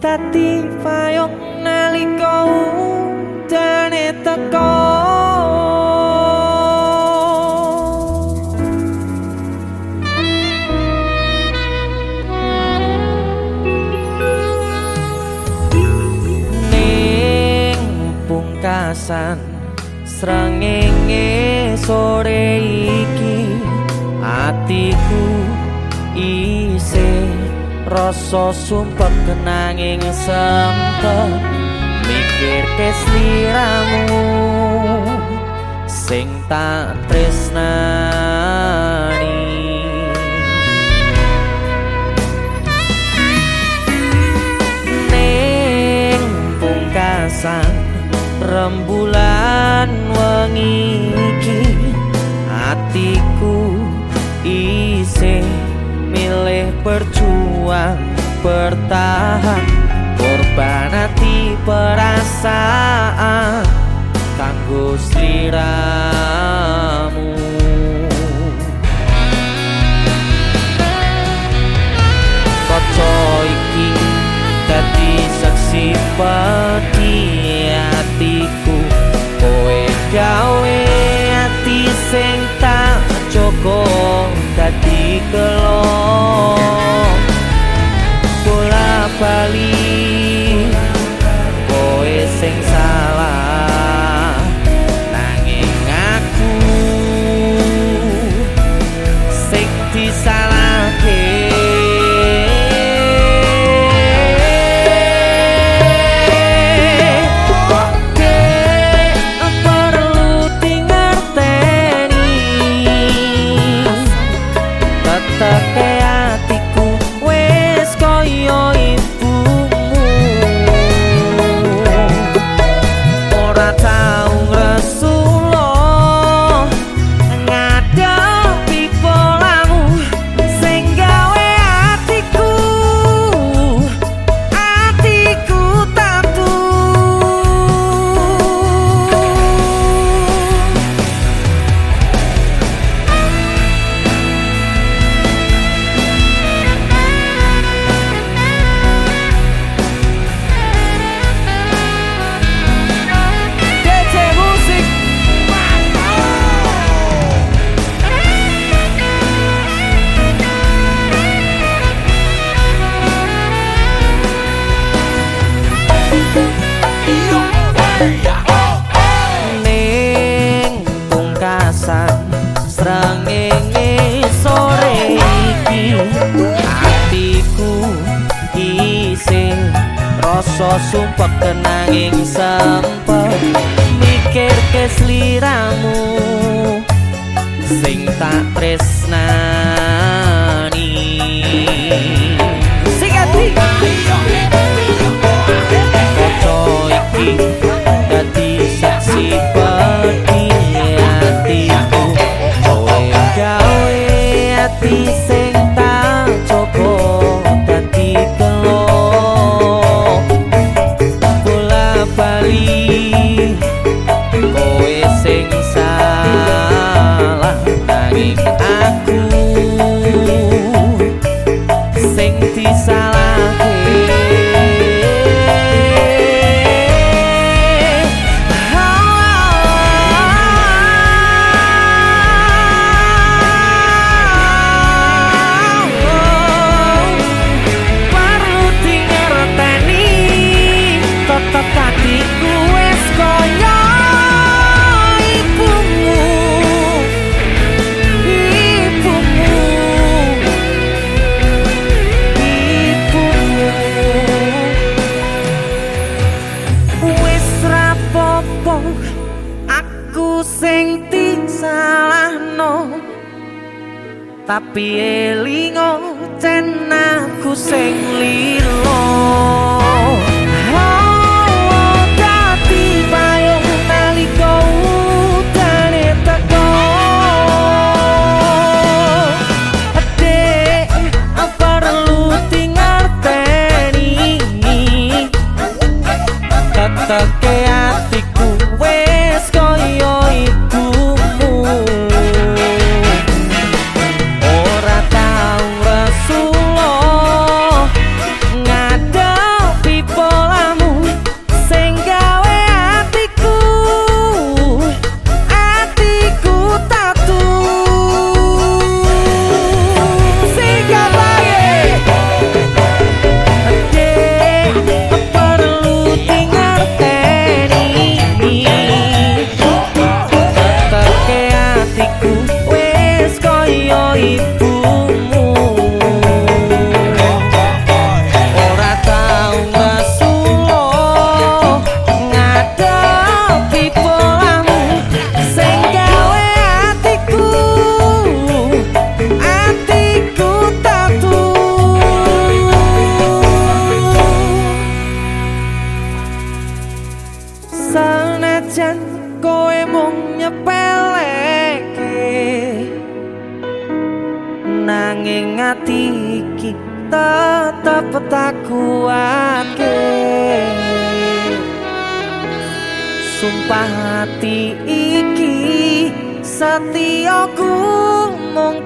Tati payung nalika udane teko Ning pungkasan srengenge sore iki atiku isih rasa sumpek kenanging sempet. Mikir kesliramu sing tak tresnani. Ning pungkasan rembulan wengi iki atiku milih berjuang bertahan. Korban hati perasaan kanggo sliramu isih rasa sumpek kenanging sempet mikir kesliramu sing tak tresnani. Sing ati sing disalahno tapi elingo cenaku sing lilo nanging ati iki tetep tak kuatke sumpah hati iki setiaku mung